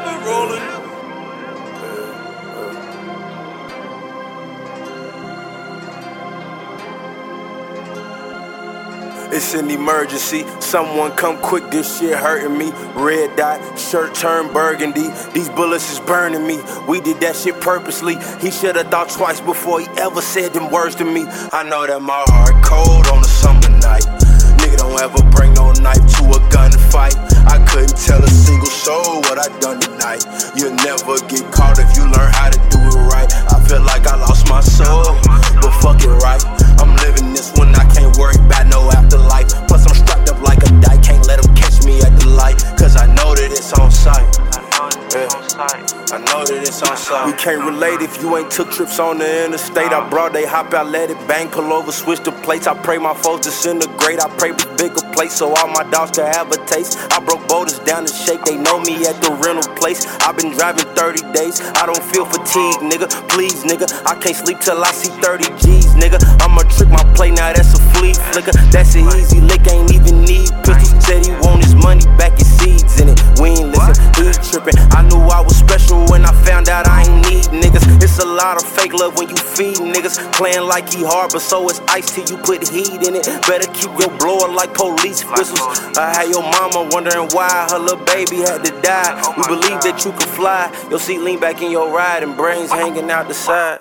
forever rolling. It's an emergency. Someone come quick, this shit hurting me. Red dot, shirt turned burgundy. These bullets is burning me. We did that shit purposely. He should have thought twice before he ever said them words to me. I know that my heart cold on a summer night. Nigga don't ever bring no knife to a gunfight. I couldn't tell a single soul what I done tonight. You'll never get caught if you learn how to I know that it's on sight. We can't relate if you ain't took trips on the interstate. I brought they hop out, let it bang, pull over, switch the plates. I pray my foes disintegrate. I pray for bigger plates so all my dogs can have a taste. I broke boulders down the shake, they know me at the rental place. I've been driving 30 days, I don't feel fatigued, nigga. Please, nigga, I can't sleep till I see 30 G's, nigga. I'ma trick my play, now that's a flea flicker. That's an easy lick, ain't even need pistols. Said lot of fake love when you feed niggas. Playing like he hard, but so it's ice till you put heat in it. Better keep your blower like police whistles. I had your mama wondering why her little baby had to die. We believe that you can fly. Your seat lean back in your ride and brains hanging out the side.